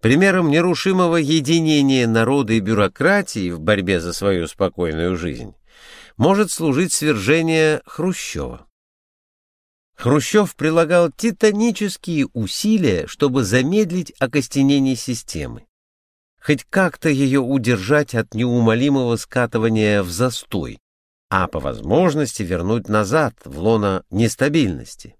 Примером нерушимого единения народа и бюрократии в борьбе за свою спокойную жизнь может служить свержение Хрущева. Хрущев прилагал титанические усилия, чтобы замедлить окостенение системы, хоть как-то ее удержать от неумолимого скатывания в застой, а по возможности вернуть назад в лоно нестабильности.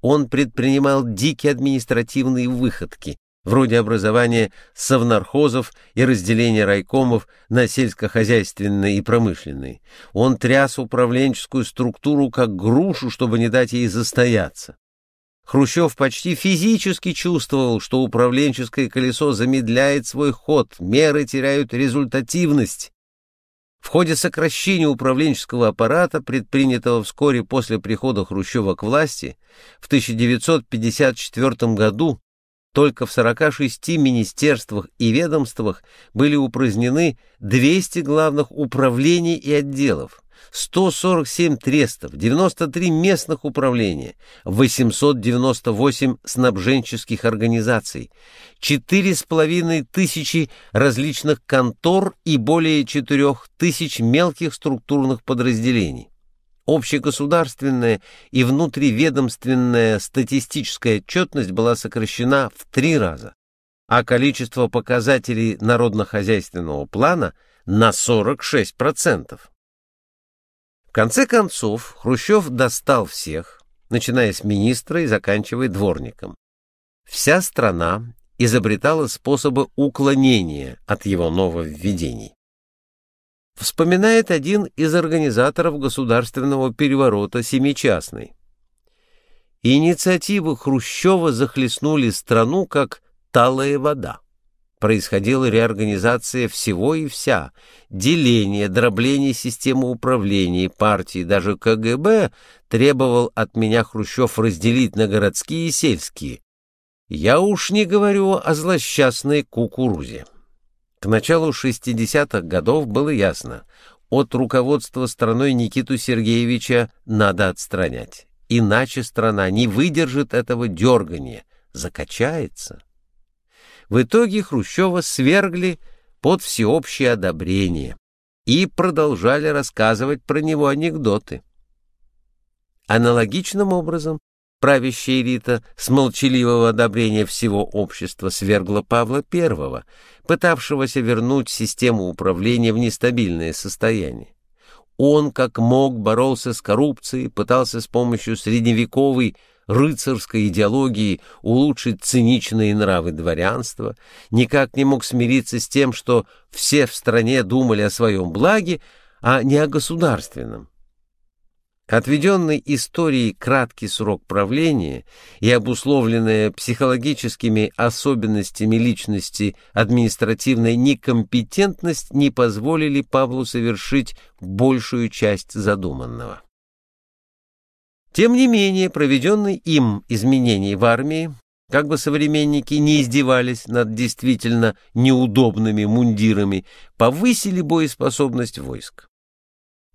Он предпринимал дикие административные выходки, вроде образования совнархозов и разделения райкомов на сельскохозяйственные и промышленные. Он тряс управленческую структуру как грушу, чтобы не дать ей застояться. Хрущев почти физически чувствовал, что управленческое колесо замедляет свой ход, меры теряют результативность. В ходе сокращения управленческого аппарата, предпринятого вскоре после прихода Хрущева к власти, в 1954 году только в 46 министерствах и ведомствах были упразднены 200 главных управлений и отделов, 147 трестов, 93 местных управления, 898 снабженческих организаций, 4,5 тысячи различных контор и более 4 тысяч мелких структурных подразделений. Общегосударственная и внутриведомственная статистическая отчетность была сокращена в три раза, а количество показателей народно-хозяйственного плана на 46%. В конце концов, Хрущев достал всех, начиная с министра и заканчивая дворником. Вся страна изобретала способы уклонения от его нововведений вспоминает один из организаторов государственного переворота Семичастный. Инициативы Хрущева захлестнули страну, как талая вода. Происходила реорганизация всего и вся, деление, дробление системы управления партии, даже КГБ требовал от меня Хрущев разделить на городские и сельские. Я уж не говорю о злосчастной кукурузе. К началу 60-х годов было ясно, от руководства страной Никиту Сергеевича надо отстранять, иначе страна не выдержит этого дергания, закачается. В итоге Хрущева свергли под всеобщее одобрение и продолжали рассказывать про него анекдоты. Аналогичным образом правящая элита с молчаливого одобрения всего общества свергла Павла I, пытавшегося вернуть систему управления в нестабильное состояние. Он, как мог, боролся с коррупцией, пытался с помощью средневековой рыцарской идеологии улучшить циничные нравы дворянства, никак не мог смириться с тем, что все в стране думали о своем благе, а не о государственном. Отведенный историей краткий срок правления и обусловленная психологическими особенностями личности административная некомпетентность не позволили Павлу совершить большую часть задуманного. Тем не менее, проведенные им изменения в армии, как бы современники не издевались над действительно неудобными мундирами, повысили боеспособность войск.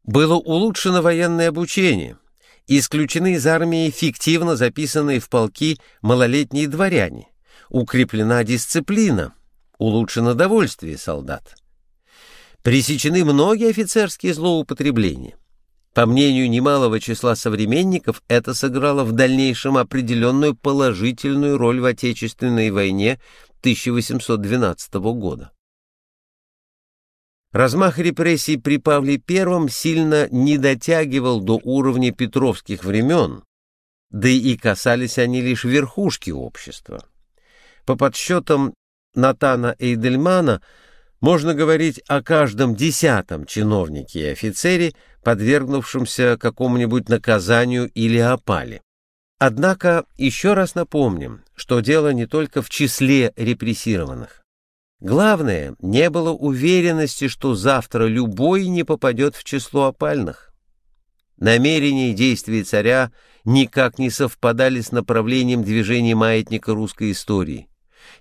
Было улучшено военное обучение, исключены из армии фиктивно записанные в полки малолетние дворяне, укреплена дисциплина, улучшено довольствие солдат. Пресечены многие офицерские злоупотребления. По мнению немалого числа современников, это сыграло в дальнейшем определенную положительную роль в Отечественной войне 1812 года. Размах репрессий при Павле I сильно не дотягивал до уровня петровских времен, да и касались они лишь верхушки общества. По подсчетам Натана Эйдельмана можно говорить о каждом десятом чиновнике и офицере, подвергнувшемся какому-нибудь наказанию или опале. Однако еще раз напомним, что дело не только в числе репрессированных. Главное, не было уверенности, что завтра любой не попадет в число опальных. Намерения и действия царя никак не совпадали с направлением движения маятника русской истории.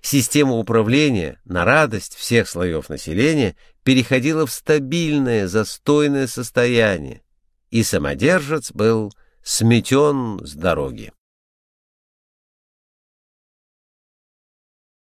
Система управления, на радость всех слоев населения, переходила в стабильное, застойное состояние, и самодержец был сметен с дороги.